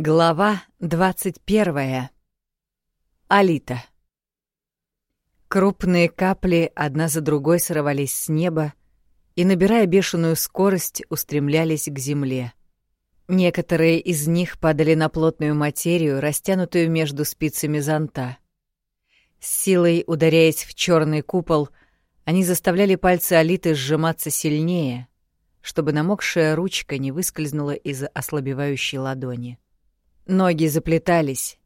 Глава 21. Алита. Крупные капли одна за другой срывались с неба и, набирая бешеную скорость, устремлялись к земле. Некоторые из них падали на плотную материю, растянутую между спицами зонта. С силой ударяясь в черный купол, они заставляли пальцы Алиты сжиматься сильнее, чтобы намокшая ручка не выскользнула из ослабевающей ладони. Ноги заплетались.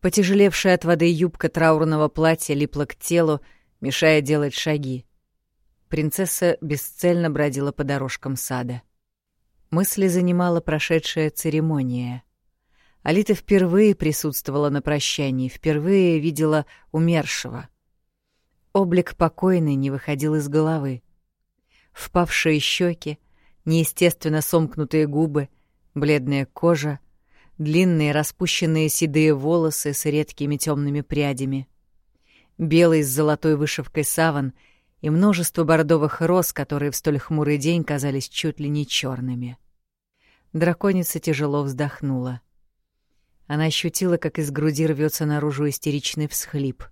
Потяжелевшая от воды юбка траурного платья липла к телу, мешая делать шаги. Принцесса бесцельно бродила по дорожкам сада. Мысли занимала прошедшая церемония. Алита впервые присутствовала на прощании, впервые видела умершего. Облик покойный не выходил из головы. Впавшие щеки, неестественно сомкнутые губы, бледная кожа — длинные распущенные седые волосы с редкими темными прядями, белый с золотой вышивкой саван и множество бордовых роз, которые в столь хмурый день казались чуть ли не черными. Драконица тяжело вздохнула. Она ощутила, как из груди рвется наружу истеричный всхлип.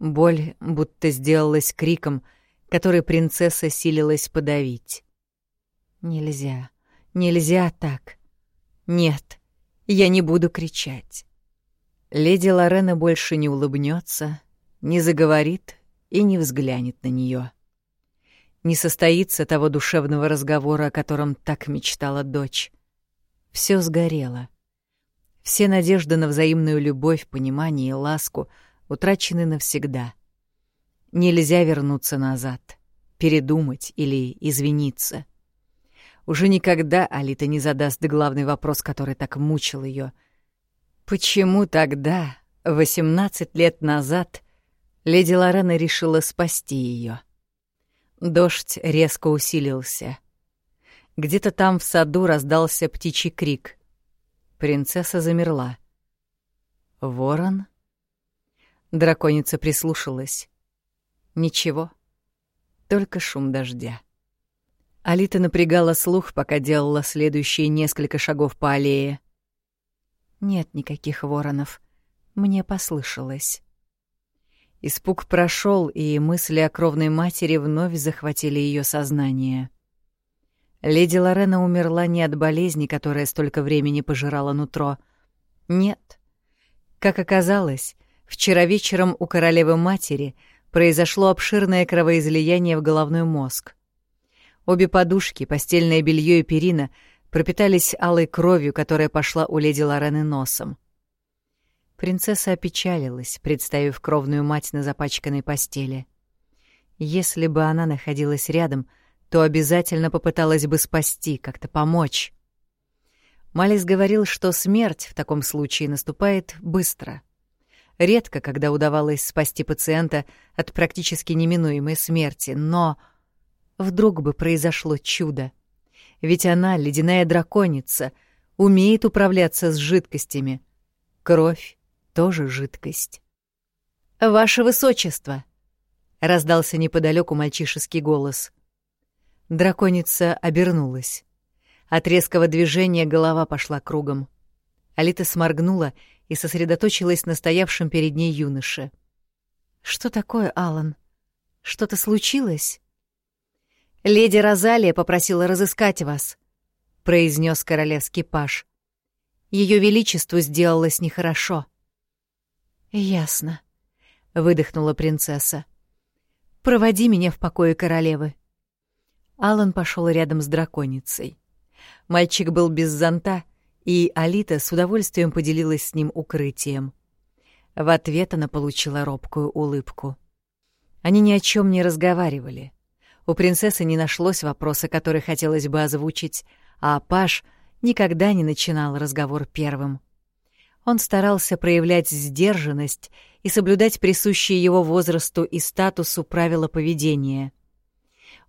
Боль будто сделалась криком, который принцесса силилась подавить. «Нельзя, нельзя так. Нет, я не буду кричать. Леди Лорена больше не улыбнется, не заговорит и не взглянет на нее. Не состоится того душевного разговора, о котором так мечтала дочь. Все сгорело. Все надежды на взаимную любовь, понимание и ласку утрачены навсегда. Нельзя вернуться назад, передумать или извиниться. Уже никогда Алита не задаст главный вопрос, который так мучил ее. Почему тогда, 18 лет назад, леди Лорена решила спасти ее? Дождь резко усилился. Где-то там в саду раздался птичий крик. Принцесса замерла. «Ворон?» Драконица прислушалась. «Ничего, только шум дождя». Алита напрягала слух, пока делала следующие несколько шагов по аллее. Нет никаких воронов. Мне послышалось. Испуг прошел, и мысли о кровной матери вновь захватили ее сознание. Леди Лорена умерла не от болезни, которая столько времени пожирала нутро. Нет. Как оказалось, вчера вечером у королевы матери произошло обширное кровоизлияние в головной мозг. Обе подушки, постельное белье и перина пропитались алой кровью, которая пошла у леди Лорены носом. Принцесса опечалилась, представив кровную мать на запачканной постели. Если бы она находилась рядом, то обязательно попыталась бы спасти, как-то помочь. Малис говорил, что смерть в таком случае наступает быстро. Редко, когда удавалось спасти пациента от практически неминуемой смерти, но Вдруг бы произошло чудо. Ведь она, ледяная драконица, умеет управляться с жидкостями. Кровь — тоже жидкость. «Ваше высочество!» — раздался неподалеку мальчишеский голос. Драконица обернулась. От резкого движения голова пошла кругом. Алита сморгнула и сосредоточилась на стоявшем перед ней юноше. «Что такое, Алан? Что-то случилось?» «Леди Розалия попросила разыскать вас», — произнес королевский паш. Ее величеству сделалось нехорошо. «Ясно», — выдохнула принцесса. «Проводи меня в покое королевы». Алан пошел рядом с драконицей. Мальчик был без зонта, и Алита с удовольствием поделилась с ним укрытием. В ответ она получила робкую улыбку. Они ни о чем не разговаривали — у принцессы не нашлось вопроса, который хотелось бы озвучить, а Паш никогда не начинал разговор первым. Он старался проявлять сдержанность и соблюдать присущие его возрасту и статусу правила поведения.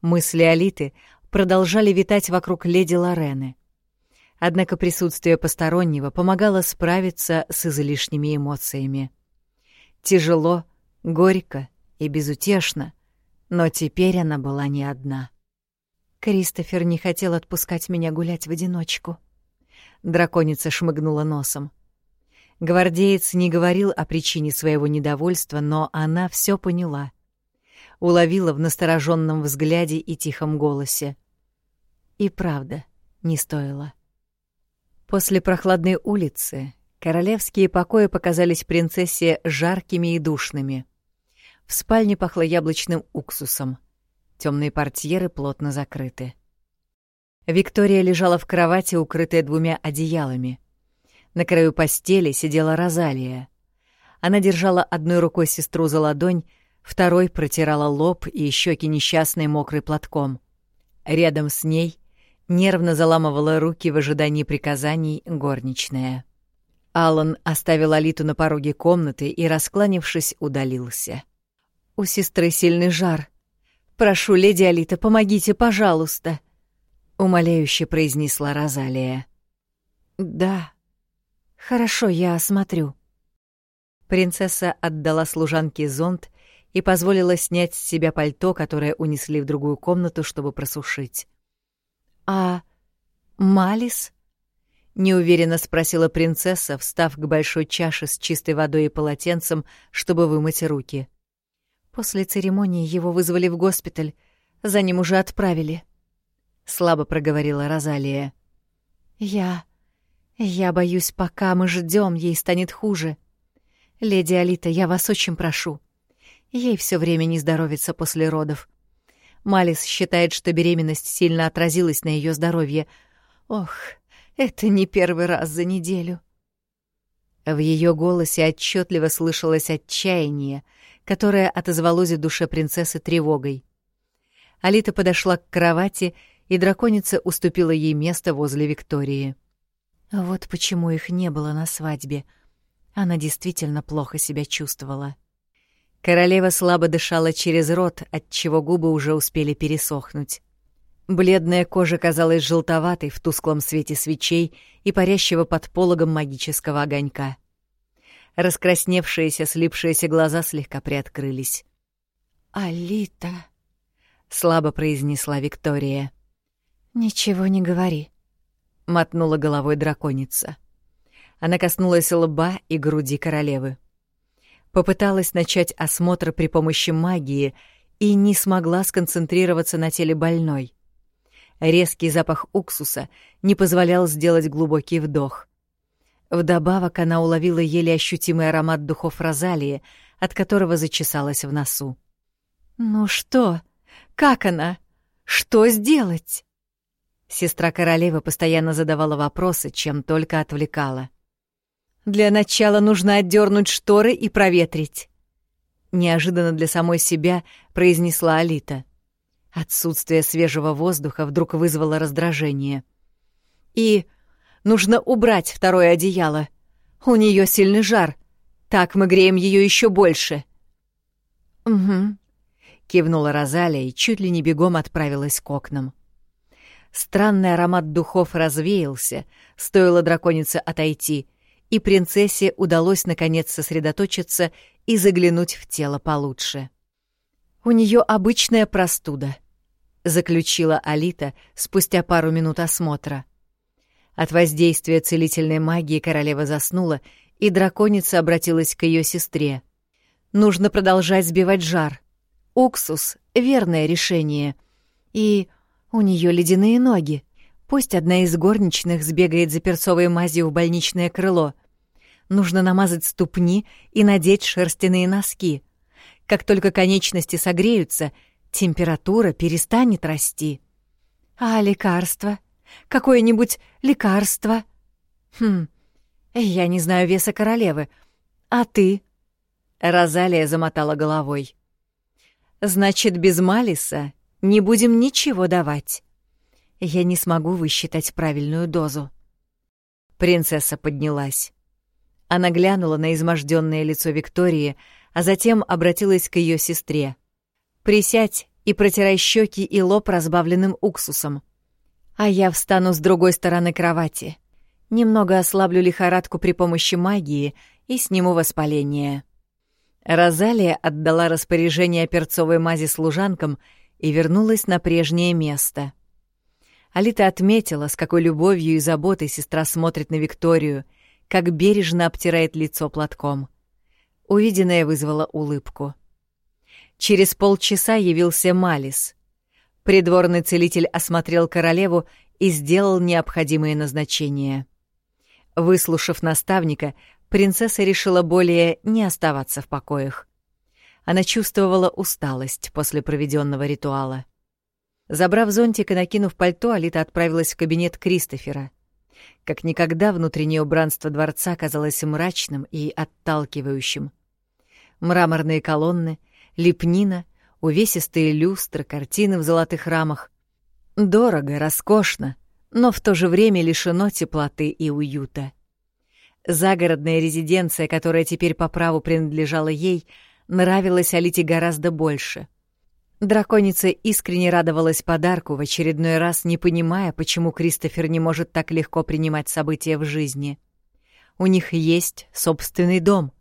Мысли Алиты продолжали витать вокруг леди Лорены. Однако присутствие постороннего помогало справиться с излишними эмоциями. Тяжело, горько и безутешно — но теперь она была не одна. Кристофер не хотел отпускать меня гулять в одиночку. Драконица шмыгнула носом. Гвардеец не говорил о причине своего недовольства, но она все поняла. Уловила в настороженном взгляде и тихом голосе. И правда, не стоило. После прохладной улицы королевские покои показались принцессе жаркими и душными. В спальне пахло яблочным уксусом. Темные портьеры плотно закрыты. Виктория лежала в кровати, укрытая двумя одеялами. На краю постели сидела Розалия. Она держала одной рукой сестру за ладонь, второй протирала лоб и щеки несчастной мокрой платком. Рядом с ней нервно заламывала руки в ожидании приказаний горничная. Алан оставил Алиту на пороге комнаты и, раскланившись, удалился. «У сестры сильный жар. Прошу, леди Алита, помогите, пожалуйста», — умоляюще произнесла Розалия. «Да. Хорошо, я осмотрю». Принцесса отдала служанке зонт и позволила снять с себя пальто, которое унесли в другую комнату, чтобы просушить. «А Малис?» — неуверенно спросила принцесса, встав к большой чаше с чистой водой и полотенцем, чтобы вымыть руки. После церемонии его вызвали в госпиталь, за ним уже отправили. Слабо проговорила Розалия. «Я... я боюсь, пока мы ждем, ей станет хуже. Леди Алита, я вас очень прошу. Ей все время не здоровится после родов. Малис считает, что беременность сильно отразилась на ее здоровье. Ох, это не первый раз за неделю. В ее голосе отчетливо слышалось отчаяние, которое отозвалось в душе принцессы тревогой. Алита подошла к кровати, и драконица уступила ей место возле Виктории. Вот почему их не было на свадьбе. Она действительно плохо себя чувствовала. Королева слабо дышала через рот, отчего губы уже успели пересохнуть. Бледная кожа казалась желтоватой в тусклом свете свечей и парящего под пологом магического огонька. Раскрасневшиеся, слипшиеся глаза слегка приоткрылись. «Алита», — слабо произнесла Виктория. «Ничего не говори», — мотнула головой драконица. Она коснулась лба и груди королевы. Попыталась начать осмотр при помощи магии и не смогла сконцентрироваться на теле больной. Резкий запах уксуса не позволял сделать глубокий вдох. Вдобавок она уловила еле ощутимый аромат духов розалии, от которого зачесалась в носу. «Ну что? Как она? Что сделать?» Сестра королевы постоянно задавала вопросы, чем только отвлекала. Для начала нужно отдернуть шторы и проветрить. Неожиданно для самой себя произнесла Алита. Отсутствие свежего воздуха вдруг вызвало раздражение. И нужно убрать второе одеяло. У нее сильный жар. Так мы греем ее еще больше. Угу. Кивнула Розалия и чуть ли не бегом отправилась к окнам. Странный аромат духов развеялся, стоило драконице отойти — и принцессе удалось наконец сосредоточиться и заглянуть в тело получше. «У нее обычная простуда», — заключила Алита спустя пару минут осмотра. От воздействия целительной магии королева заснула, и драконица обратилась к ее сестре. «Нужно продолжать сбивать жар. Уксус — верное решение. И у нее ледяные ноги. Пусть одна из горничных сбегает за перцовой мазью в больничное крыло. Нужно намазать ступни и надеть шерстяные носки. Как только конечности согреются, температура перестанет расти. А лекарство? Какое-нибудь лекарство? Хм, я не знаю веса королевы. А ты? Розалия замотала головой. Значит, без Малиса не будем ничего давать. Я не смогу высчитать правильную дозу. Принцесса поднялась. Она глянула на изможденное лицо Виктории, а затем обратилась к ее сестре. «Присядь и протирай щеки и лоб разбавленным уксусом. А я встану с другой стороны кровати. Немного ослаблю лихорадку при помощи магии и сниму воспаление». Розалия отдала распоряжение перцовой мази служанкам и вернулась на прежнее место. Алита отметила, с какой любовью и заботой сестра смотрит на Викторию, как бережно обтирает лицо платком. Увиденное вызвало улыбку. Через полчаса явился Малис. Придворный целитель осмотрел королеву и сделал необходимые назначения. Выслушав наставника, принцесса решила более не оставаться в покоях. Она чувствовала усталость после проведенного ритуала. Забрав зонтик и накинув пальто, Алита отправилась в кабинет Кристофера. Как никогда внутреннее убранство дворца казалось мрачным и отталкивающим. Мраморные колонны, лепнина, увесистые люстры, картины в золотых рамах. Дорого, роскошно, но в то же время лишено теплоты и уюта. Загородная резиденция, которая теперь по праву принадлежала ей, нравилась Алите гораздо больше — Драконица искренне радовалась подарку, в очередной раз не понимая, почему Кристофер не может так легко принимать события в жизни. У них есть собственный дом,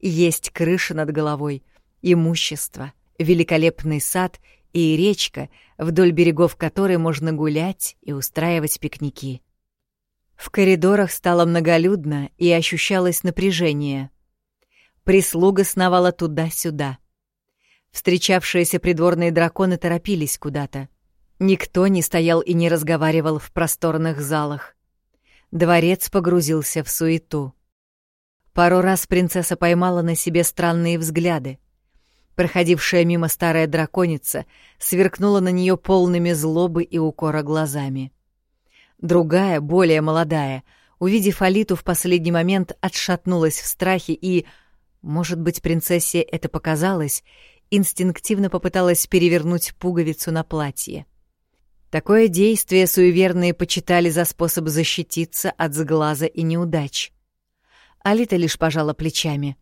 есть крыша над головой, имущество, великолепный сад и речка, вдоль берегов которой можно гулять и устраивать пикники. В коридорах стало многолюдно и ощущалось напряжение. Прислуга сновала туда-сюда. Встречавшиеся придворные драконы торопились куда-то. Никто не стоял и не разговаривал в просторных залах. Дворец погрузился в суету. Пару раз принцесса поймала на себе странные взгляды. Проходившая мимо старая драконица сверкнула на нее полными злобы и укора глазами. Другая, более молодая, увидев Алиту в последний момент, отшатнулась в страхе и, может быть, принцессе это показалось, инстинктивно попыталась перевернуть пуговицу на платье. Такое действие суеверные почитали за способ защититься от сглаза и неудач. Алита лишь пожала плечами.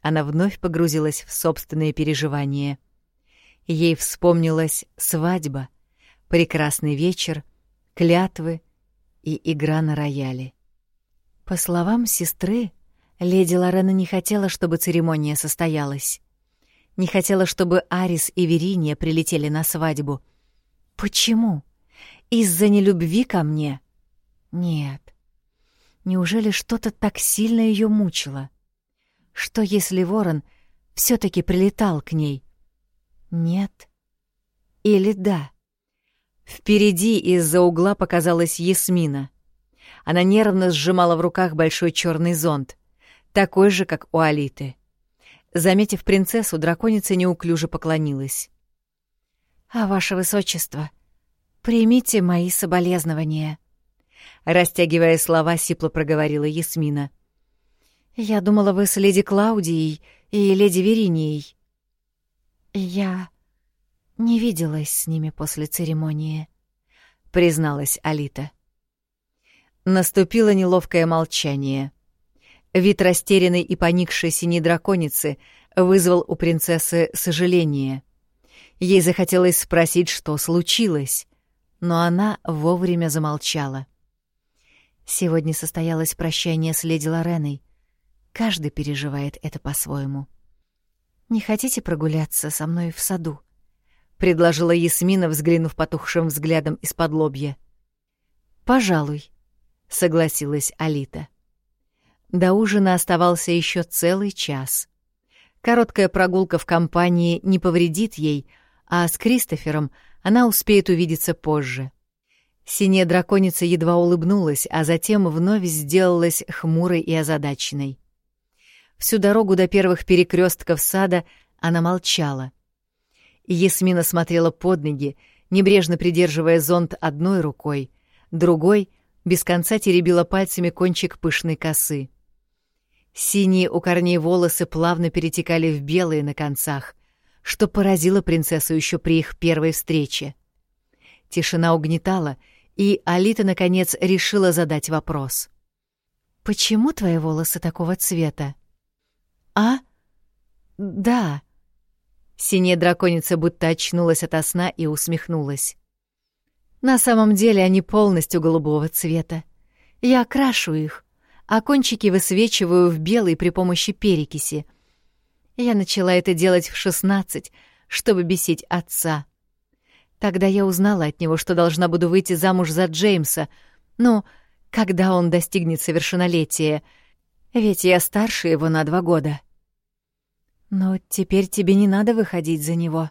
Она вновь погрузилась в собственные переживания. Ей вспомнилась свадьба, прекрасный вечер, клятвы и игра на рояле. По словам сестры, леди Лорена не хотела, чтобы церемония состоялась. Не хотела, чтобы Арис и Вериния прилетели на свадьбу. Почему? Из-за нелюбви ко мне? Нет. Неужели что-то так сильно ее мучило? Что если Ворон все таки прилетал к ней? Нет. Или да? Впереди из-за угла показалась Ясмина. Она нервно сжимала в руках большой черный зонт, такой же, как у Алиты. Заметив принцессу, драконица неуклюже поклонилась. «А ваше высочество, примите мои соболезнования», — растягивая слова, сипло проговорила Ясмина. «Я думала, вы с леди Клаудией и леди Веринией». «Я не виделась с ними после церемонии», — призналась Алита. Наступило неловкое молчание — Вид растерянной и поникшей синей драконицы вызвал у принцессы сожаление. Ей захотелось спросить, что случилось, но она вовремя замолчала. Сегодня состоялось прощание с леди Лореной. Каждый переживает это по-своему. «Не хотите прогуляться со мной в саду?» — предложила Ясмина, взглянув потухшим взглядом из-под лобья. «Пожалуй», — согласилась Алита. До ужина оставался еще целый час. Короткая прогулка в компании не повредит ей, а с Кристофером она успеет увидеться позже. Синяя драконица едва улыбнулась, а затем вновь сделалась хмурой и озадаченной. Всю дорогу до первых перекрестков сада она молчала. Ясмина смотрела под ноги, небрежно придерживая зонт одной рукой, другой без конца теребила пальцами кончик пышной косы. Синие у корней волосы плавно перетекали в белые на концах, что поразило принцессу еще при их первой встрече. Тишина угнетала, и Алита, наконец, решила задать вопрос. «Почему твои волосы такого цвета?» «А? Да». Синяя драконица будто очнулась ото сна и усмехнулась. «На самом деле они полностью голубого цвета. Я окрашу их, а кончики высвечиваю в белый при помощи перекиси. Я начала это делать в шестнадцать, чтобы бесить отца. Тогда я узнала от него, что должна буду выйти замуж за Джеймса. Ну, когда он достигнет совершеннолетия. Ведь я старше его на два года. Но теперь тебе не надо выходить за него.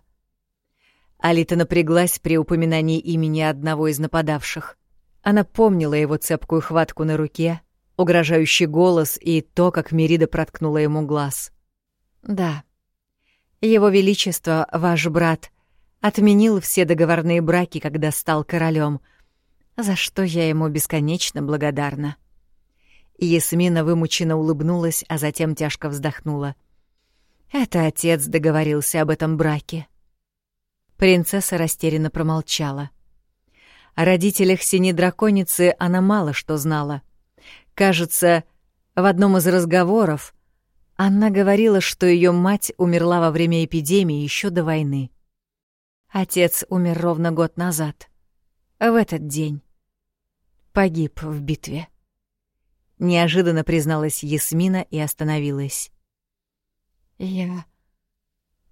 Алита напряглась при упоминании имени одного из нападавших. Она помнила его цепкую хватку на руке, угрожающий голос и то, как Мерида проткнула ему глаз. «Да. Его Величество, ваш брат, отменил все договорные браки, когда стал королем, за что я ему бесконечно благодарна». Ясмина вымученно улыбнулась, а затем тяжко вздохнула. «Это отец договорился об этом браке». Принцесса растерянно промолчала. О родителях синей драконицы она мало что знала. Кажется, в одном из разговоров она говорила, что ее мать умерла во время эпидемии еще до войны. Отец умер ровно год назад. В этот день. Погиб в битве. Неожиданно призналась Ясмина и остановилась. «Я...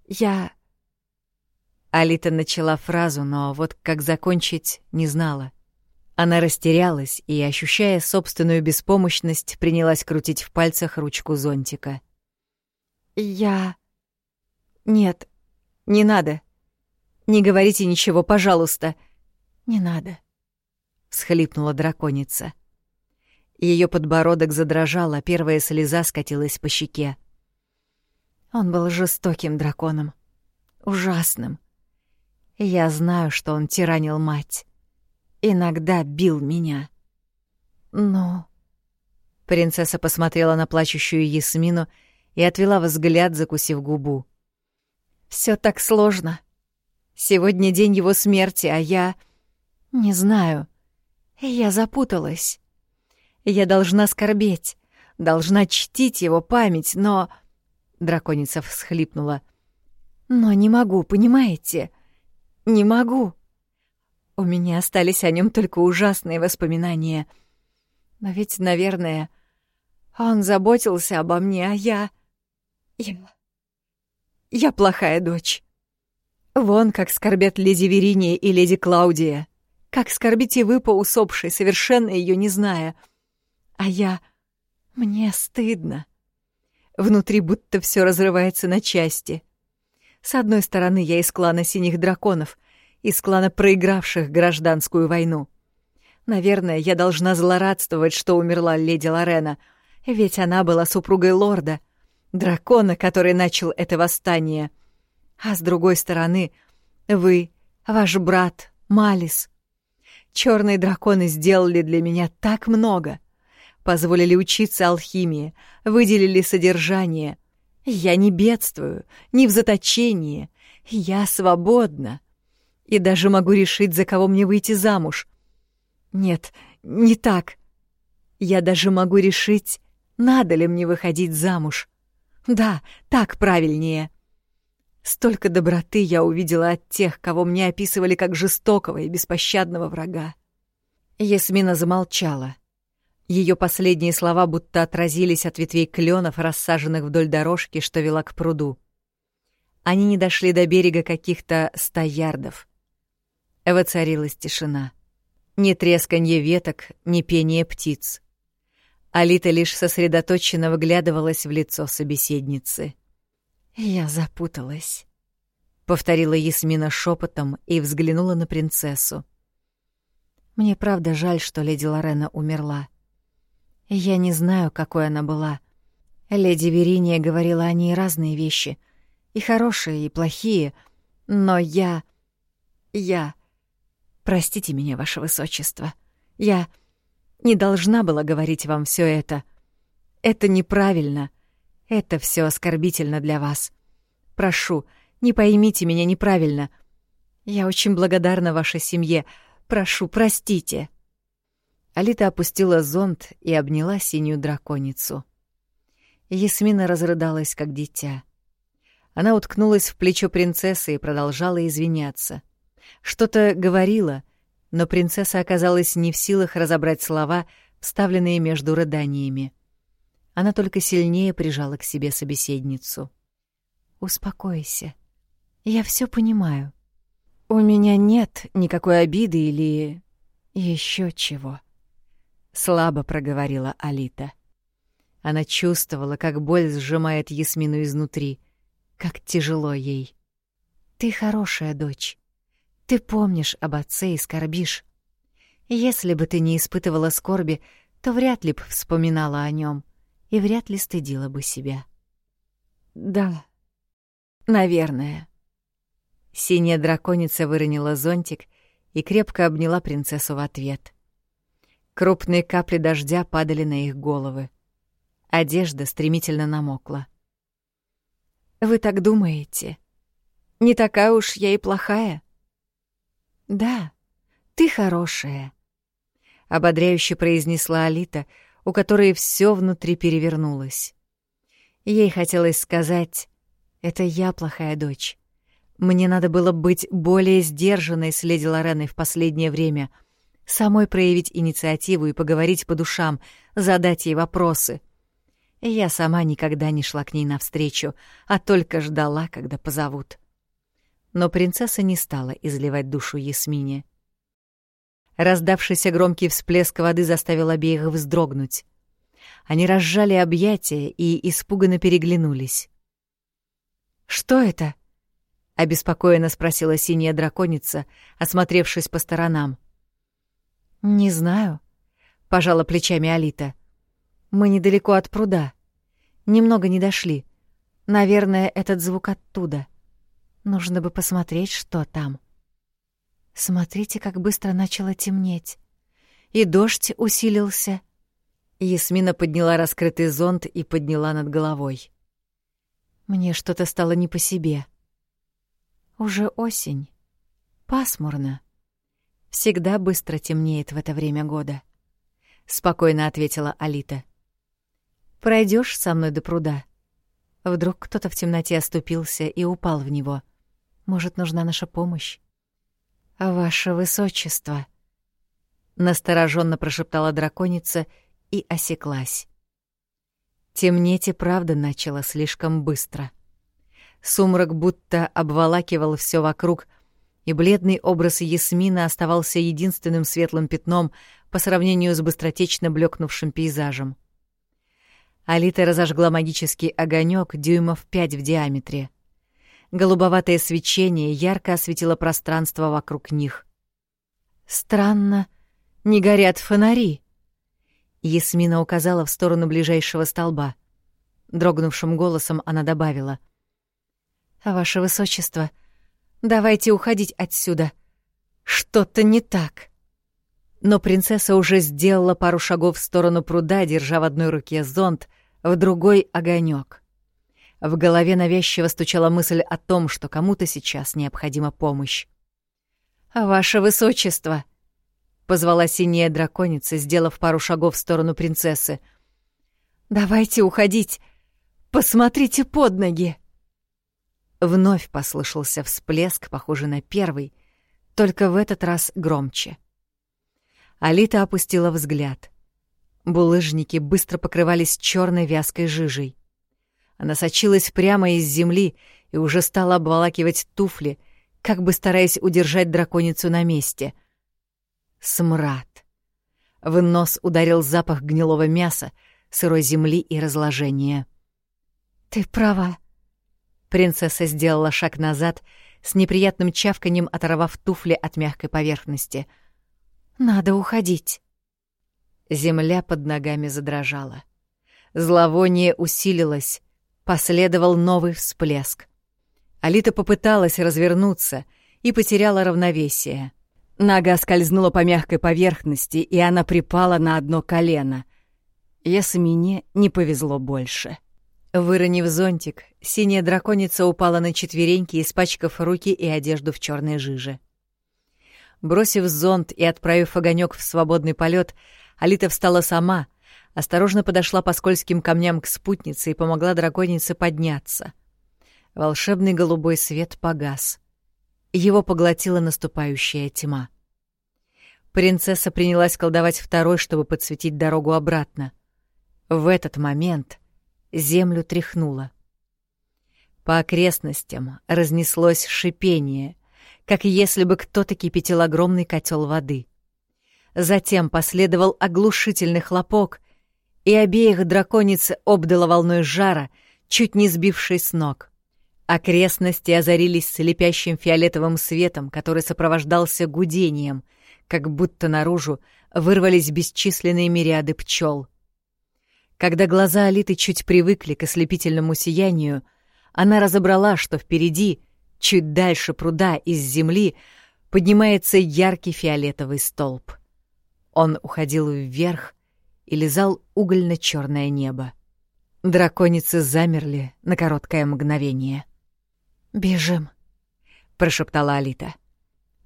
я...» Алита начала фразу, но вот как закончить не знала. Она растерялась и, ощущая собственную беспомощность, принялась крутить в пальцах ручку зонтика. «Я... Нет, не надо. Не говорите ничего, пожалуйста. Не надо», — схлипнула драконица. Ее подбородок задрожал, а первая слеза скатилась по щеке. Он был жестоким драконом. Ужасным. Я знаю, что он тиранил мать. Иногда бил меня. Но... Принцесса посмотрела на плачущую Ясмину и отвела взгляд, закусив губу. Все так сложно. Сегодня день его смерти, а я... Не знаю. Я запуталась. Я должна скорбеть, должна чтить его память, но... Драконица всхлипнула. Но не могу, понимаете? Не могу. У меня остались о нем только ужасные воспоминания. Но ведь, наверное, он заботился обо мне, а я... Я... Я плохая дочь. Вон как скорбят леди Вериния и леди Клаудия. Как скорбите вы по усопшей, совершенно ее не зная. А я... Мне стыдно. Внутри будто все разрывается на части. С одной стороны, я из клана Синих Драконов, из клана проигравших гражданскую войну. Наверное, я должна злорадствовать, что умерла леди Лорена, ведь она была супругой лорда, дракона, который начал это восстание. А с другой стороны, вы, ваш брат, Малис. Черные драконы сделали для меня так много. Позволили учиться алхимии, выделили содержание — я не бедствую, не в заточении. Я свободна. И даже могу решить, за кого мне выйти замуж. Нет, не так. Я даже могу решить, надо ли мне выходить замуж. Да, так правильнее. Столько доброты я увидела от тех, кого мне описывали как жестокого и беспощадного врага. Ясмина замолчала. Ее последние слова будто отразились от ветвей кленов, рассаженных вдоль дорожки, что вела к пруду. Они не дошли до берега каких-то ста ярдов. Воцарилась тишина. Ни тресканье веток, ни пение птиц. Алита лишь сосредоточенно выглядывалась в лицо собеседницы. «Я запуталась», — повторила Ясмина шепотом и взглянула на принцессу. «Мне правда жаль, что леди Лорена умерла. Я не знаю, какой она была. Леди Вериния говорила о ней разные вещи, и хорошие, и плохие, но я... я... Простите меня, ваше высочество. Я не должна была говорить вам все это. Это неправильно. Это все оскорбительно для вас. Прошу, не поймите меня неправильно. Я очень благодарна вашей семье. Прошу, простите. Алита опустила зонт и обняла синюю драконицу. Ясмина разрыдалась, как дитя. Она уткнулась в плечо принцессы и продолжала извиняться. Что-то говорила, но принцесса оказалась не в силах разобрать слова, вставленные между рыданиями. Она только сильнее прижала к себе собеседницу. «Успокойся. Я все понимаю. У меня нет никакой обиды или еще чего. Слабо проговорила Алита. Она чувствовала, как боль сжимает Ясмину изнутри, как тяжело ей. Ты хорошая дочь. Ты помнишь об отце и скорбишь. Если бы ты не испытывала скорби, то вряд ли б вспоминала о нем и вряд ли стыдила бы себя. Да, наверное. Синяя драконица выронила зонтик и крепко обняла принцессу в ответ. Крупные капли дождя падали на их головы. Одежда стремительно намокла. «Вы так думаете? Не такая уж я и плохая?» «Да, ты хорошая», — ободряюще произнесла Алита, у которой все внутри перевернулось. Ей хотелось сказать «Это я плохая дочь». Мне надо было быть более сдержанной с леди Лореной в последнее время, самой проявить инициативу и поговорить по душам, задать ей вопросы. Я сама никогда не шла к ней навстречу, а только ждала, когда позовут. Но принцесса не стала изливать душу Ясмине. Раздавшийся громкий всплеск воды заставил обеих вздрогнуть. Они разжали объятия и испуганно переглянулись. «Что это?» — обеспокоенно спросила синяя драконица, осмотревшись по сторонам. «Не знаю», — пожала плечами Алита. «Мы недалеко от пруда. Немного не дошли. Наверное, этот звук оттуда. Нужно бы посмотреть, что там». Смотрите, как быстро начало темнеть. И дождь усилился. Ясмина подняла раскрытый зонт и подняла над головой. Мне что-то стало не по себе. Уже осень. Пасмурно. Всегда быстро темнеет в это время года. Спокойно ответила Алита. Пройдешь со мной до пруда? Вдруг кто-то в темноте оступился и упал в него. Может, нужна наша помощь? «Ваше высочество», — настороженно прошептала драконица и осеклась. Темнеть и правда начало слишком быстро. Сумрак будто обволакивал все вокруг, и бледный образ Ясмина оставался единственным светлым пятном по сравнению с быстротечно блекнувшим пейзажем. Алита разожгла магический огонек дюймов пять в диаметре — Голубоватое свечение ярко осветило пространство вокруг них. «Странно, не горят фонари», — Ясмина указала в сторону ближайшего столба. Дрогнувшим голосом она добавила. «Ваше высочество, давайте уходить отсюда. Что-то не так». Но принцесса уже сделала пару шагов в сторону пруда, держа в одной руке зонт, в другой — огонек. В голове навязчиво стучала мысль о том, что кому-то сейчас необходима помощь. «Ваше высочество!» — позвала синяя драконица, сделав пару шагов в сторону принцессы. «Давайте уходить! Посмотрите под ноги!» Вновь послышался всплеск, похожий на первый, только в этот раз громче. Алита опустила взгляд. Булыжники быстро покрывались черной вязкой жижей. Она сочилась прямо из земли и уже стала обволакивать туфли, как бы стараясь удержать драконицу на месте. Смрад. В нос ударил запах гнилого мяса, сырой земли и разложения. «Ты права». Принцесса сделала шаг назад, с неприятным чавканием оторвав туфли от мягкой поверхности. «Надо уходить». Земля под ногами задрожала. Зловоние усилилось, Последовал новый всплеск. Алита попыталась развернуться и потеряла равновесие. Нога скользнула по мягкой поверхности, и она припала на одно колено. Ясмине не повезло больше. Выронив зонтик, синяя драконица упала на четвереньки, испачкав руки и одежду в черной жиже. Бросив зонт и отправив огонек в свободный полет, Алита встала сама, осторожно подошла по скользким камням к спутнице и помогла драконице подняться. Волшебный голубой свет погас. Его поглотила наступающая тьма. Принцесса принялась колдовать второй, чтобы подсветить дорогу обратно. В этот момент землю тряхнуло. По окрестностям разнеслось шипение. как если бы кто-то кипятил огромный котел воды. Затем последовал оглушительный хлопок, и обеих дракониц обдало волной жара, чуть не сбившей с ног. Окрестности озарились слепящим фиолетовым светом, который сопровождался гудением, как будто наружу вырвались бесчисленные мириады пчел. Когда глаза Алиты чуть привыкли к ослепительному сиянию, она разобрала, что впереди, чуть дальше пруда из земли, поднимается яркий фиолетовый столб. Он уходил вверх и лизал угольно-черное небо. Драконицы замерли на короткое мгновение. «Бежим», — прошептала Алита.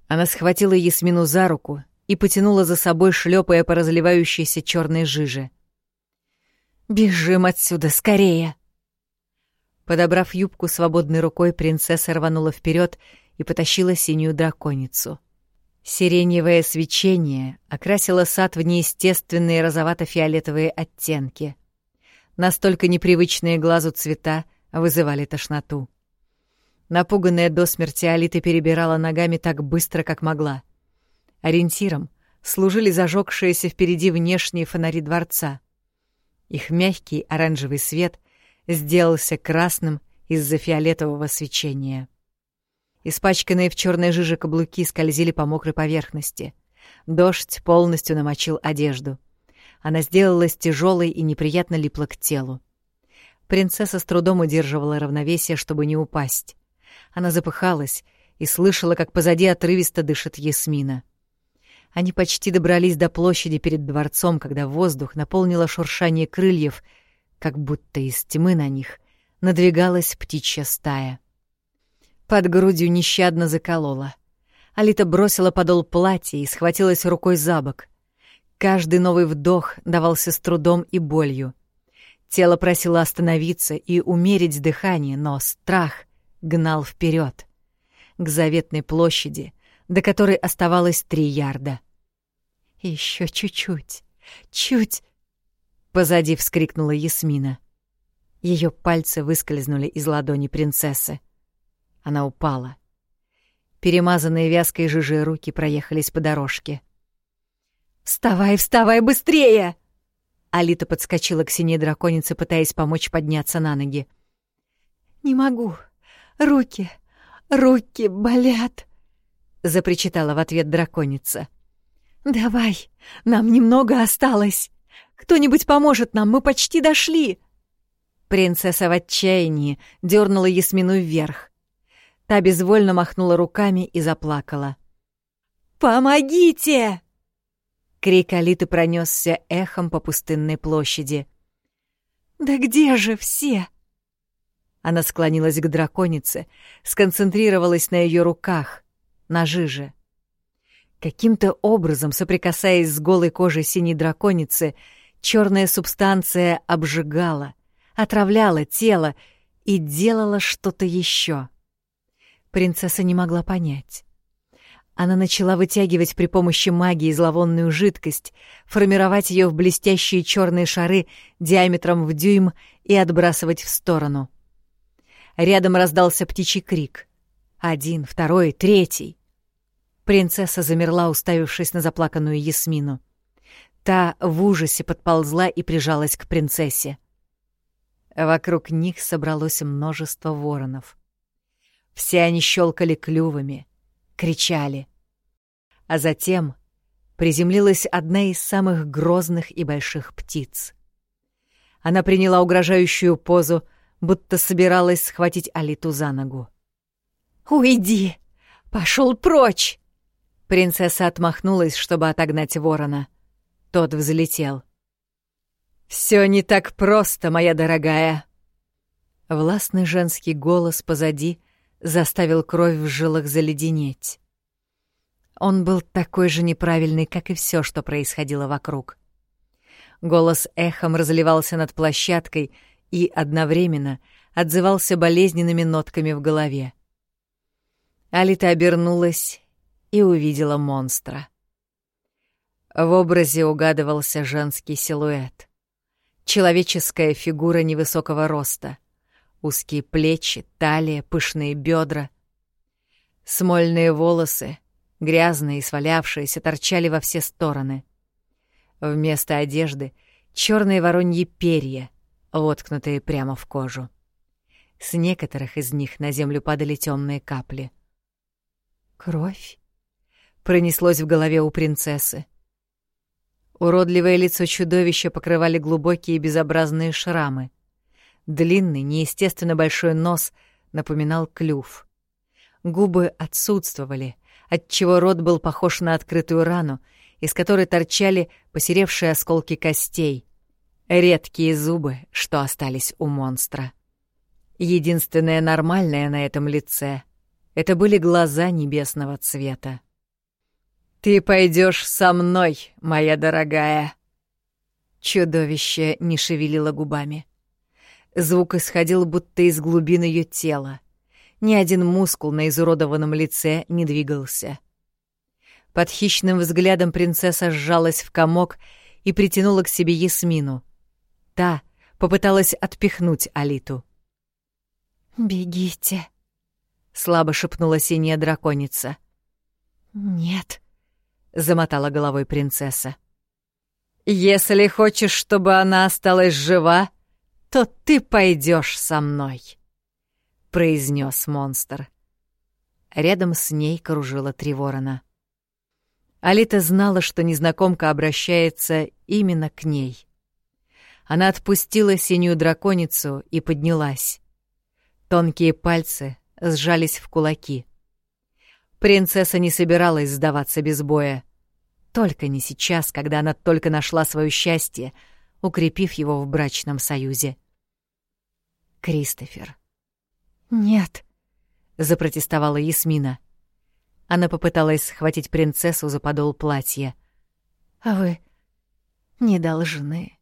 Она схватила Ясмину за руку и потянула за собой, шлепая по разливающейся черной жиже. «Бежим отсюда, скорее!» Подобрав юбку свободной рукой, принцесса рванула вперед и потащила синюю драконицу. Сиреневое свечение окрасило сад в неестественные розовато-фиолетовые оттенки. Настолько непривычные глазу цвета вызывали тошноту. Напуганная до смерти Алита перебирала ногами так быстро, как могла. Ориентиром служили зажегшиеся впереди внешние фонари дворца — их мягкий оранжевый свет сделался красным из-за фиолетового свечения. Испачканные в черной жиже каблуки скользили по мокрой поверхности. Дождь полностью намочил одежду. Она сделалась тяжелой и неприятно липла к телу. Принцесса с трудом удерживала равновесие, чтобы не упасть. Она запыхалась и слышала, как позади отрывисто дышит Ясмина. Они почти добрались до площади перед дворцом, когда воздух наполнило шуршание крыльев, как будто из тьмы на них надвигалась птичья стая. Под грудью нещадно заколола. Алита бросила подол платья и схватилась рукой за бок. Каждый новый вдох давался с трудом и болью. Тело просило остановиться и умерить дыхание, но страх гнал вперед к заветной площади — до которой оставалось три ярда. Еще чуть-чуть, чуть. Позади вскрикнула Ясмина. Ее пальцы выскользнули из ладони принцессы. Она упала. Перемазанные вязкой жижей руки проехались по дорожке. «Вставай, вставай быстрее!» Алита подскочила к синей драконице, пытаясь помочь подняться на ноги. «Не могу. Руки, руки болят!» — запричитала в ответ драконица. «Давай, нам немного осталось. Кто-нибудь поможет нам, мы почти дошли!» Принцесса в отчаянии дернула Ясмину вверх. Та безвольно махнула руками и заплакала. «Помогите!» Крик Алиты пронесся эхом по пустынной площади. «Да где же все?» Она склонилась к драконице, сконцентрировалась на ее руках на жиже. Каким-то образом, соприкасаясь с голой кожей синей драконицы, черная субстанция обжигала, отравляла тело и делала что-то еще. Принцесса не могла понять. Она начала вытягивать при помощи магии зловонную жидкость, формировать ее в блестящие черные шары диаметром в дюйм и отбрасывать в сторону. Рядом раздался птичий крик. Один, второй, третий. Принцесса замерла, уставившись на заплаканную Ясмину. Та в ужасе подползла и прижалась к принцессе. Вокруг них собралось множество воронов. Все они щелкали клювами, кричали. А затем приземлилась одна из самых грозных и больших птиц. Она приняла угрожающую позу, будто собиралась схватить Алиту за ногу. «Уйди! Пошел прочь!» Принцесса отмахнулась, чтобы отогнать ворона. Тот взлетел. «Все не так просто, моя дорогая!» Властный женский голос позади заставил кровь в жилах заледенеть. Он был такой же неправильный, как и все, что происходило вокруг. Голос эхом разливался над площадкой и одновременно отзывался болезненными нотками в голове. Алита обернулась и увидела монстра. В образе угадывался женский силуэт. Человеческая фигура невысокого роста. Узкие плечи, талия, пышные бедра. Смольные волосы, грязные и свалявшиеся, торчали во все стороны. Вместо одежды — черные вороньи перья, воткнутые прямо в кожу. С некоторых из них на землю падали темные капли. «Кровь?» — пронеслось в голове у принцессы. Уродливое лицо чудовища покрывали глубокие безобразные шрамы. Длинный, неестественно большой нос напоминал клюв. Губы отсутствовали, отчего рот был похож на открытую рану, из которой торчали посеревшие осколки костей. Редкие зубы, что остались у монстра. Единственное нормальное на этом лице — это были глаза небесного цвета. «Ты пойдешь со мной, моя дорогая!» Чудовище не шевелило губами. Звук исходил будто из глубин ее тела. Ни один мускул на изуродованном лице не двигался. Под хищным взглядом принцесса сжалась в комок и притянула к себе Ясмину. Та попыталась отпихнуть Алиту. «Бегите», — слабо шепнула синяя драконица. «Нет», — замотала головой принцесса. «Если хочешь, чтобы она осталась жива, то ты пойдешь со мной», — произнес монстр. Рядом с ней кружила Триворона. Алита знала, что незнакомка обращается именно к ней. Она отпустила синюю драконицу и поднялась. Тонкие пальцы сжались в кулаки — Принцесса не собиралась сдаваться без боя. Только не сейчас, когда она только нашла свое счастье, укрепив его в брачном союзе. Кристофер. «Нет», — запротестовала Ясмина. Она попыталась схватить принцессу за подол платья. «А вы не должны».